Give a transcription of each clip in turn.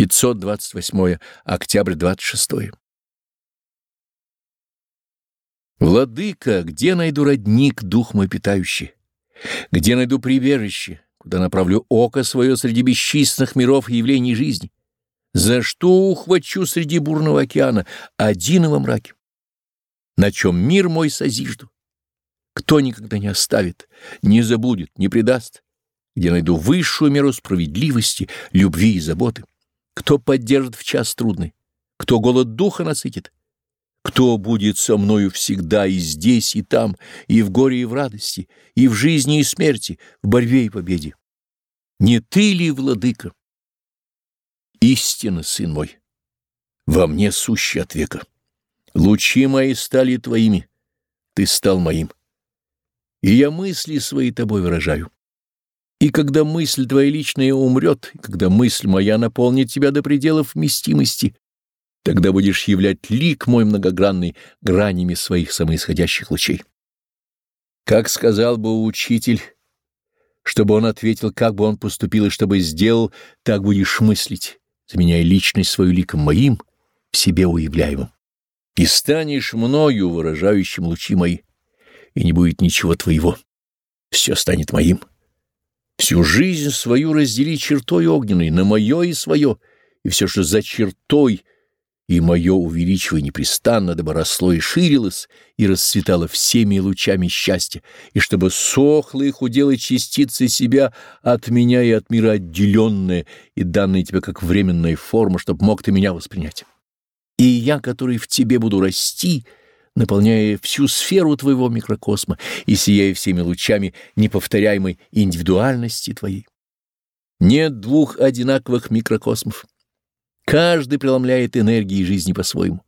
528 октябрь 26 Владыка, где найду родник, дух мой питающий? Где найду прибежище, куда направлю око свое среди бесчисленных миров и явлений жизни? За что ухвачу среди бурного океана, один во мраке? На чем мир мой созижду? Кто никогда не оставит, не забудет, не предаст? Где найду высшую меру справедливости, любви и заботы? Кто поддержит в час трудный? Кто голод духа насытит? Кто будет со мною всегда и здесь, и там, и в горе, и в радости, и в жизни, и смерти, в борьбе и победе? Не ты ли, владыка? Истина, сын мой, во мне сущий от века. Лучи мои стали твоими, ты стал моим. И я мысли свои тобой выражаю. И когда мысль твоя личная умрет, когда мысль моя наполнит тебя до пределов вместимости, тогда будешь являть лик мой многогранный гранями своих самоисходящих лучей. Как сказал бы учитель, чтобы он ответил, как бы он поступил и чтобы сделал, так будешь мыслить, заменяя личность свою ликом моим, в себе уявляемым. И станешь мною, выражающим лучи мои, и не будет ничего твоего. Все станет моим. Всю жизнь свою раздели чертой огненной на мое и свое, и все, что за чертой, и мое увеличивая непрестанно, дабы росло и ширилось, и расцветало всеми лучами счастья, и чтобы сохло их уделать частицы себя от меня и от мира отделенные, и данные тебе как временная форма, чтобы мог ты меня воспринять. И я, который в тебе буду расти, — наполняя всю сферу твоего микрокосма и сияя всеми лучами неповторяемой индивидуальности твоей. Нет двух одинаковых микрокосмов. Каждый преломляет энергии жизни по-своему.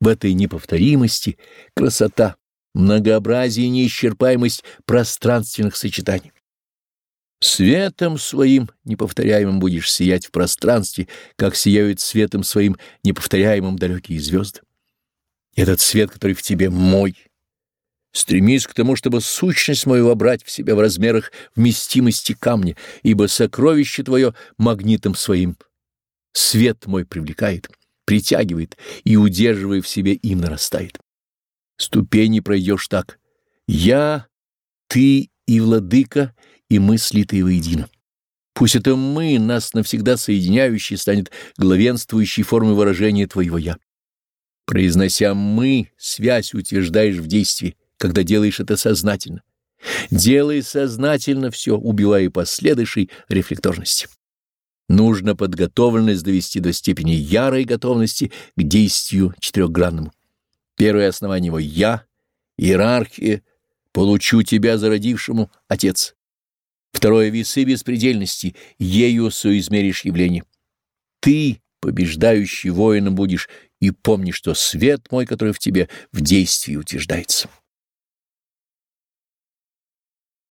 В этой неповторимости красота, многообразие и неисчерпаемость пространственных сочетаний. Светом своим неповторяемым будешь сиять в пространстве, как сияют светом своим неповторяемым далекие звезды этот свет, который в тебе мой. Стремись к тому, чтобы сущность мою вобрать в себя в размерах вместимости камня, ибо сокровище твое магнитом своим свет мой привлекает, притягивает и, удерживая в себе, им нарастает. Ступени пройдешь так. Я, ты и владыка, и мысли ты воедино. Пусть это мы, нас навсегда соединяющие, станет главенствующей формой выражения твоего «я». Произнося «мы», связь утверждаешь в действии, когда делаешь это сознательно. Делай сознательно все, убивая последующей рефлекторности. Нужно подготовленность довести до степени ярой готовности к действию четырехгранному. Первое основание его «я», иерархия, получу тебя зародившему, Отец. Второе — весы беспредельности, ею соизмеришь явление. Ты, побеждающий воином, будешь и помни, что свет мой, который в тебе, в действии утверждается.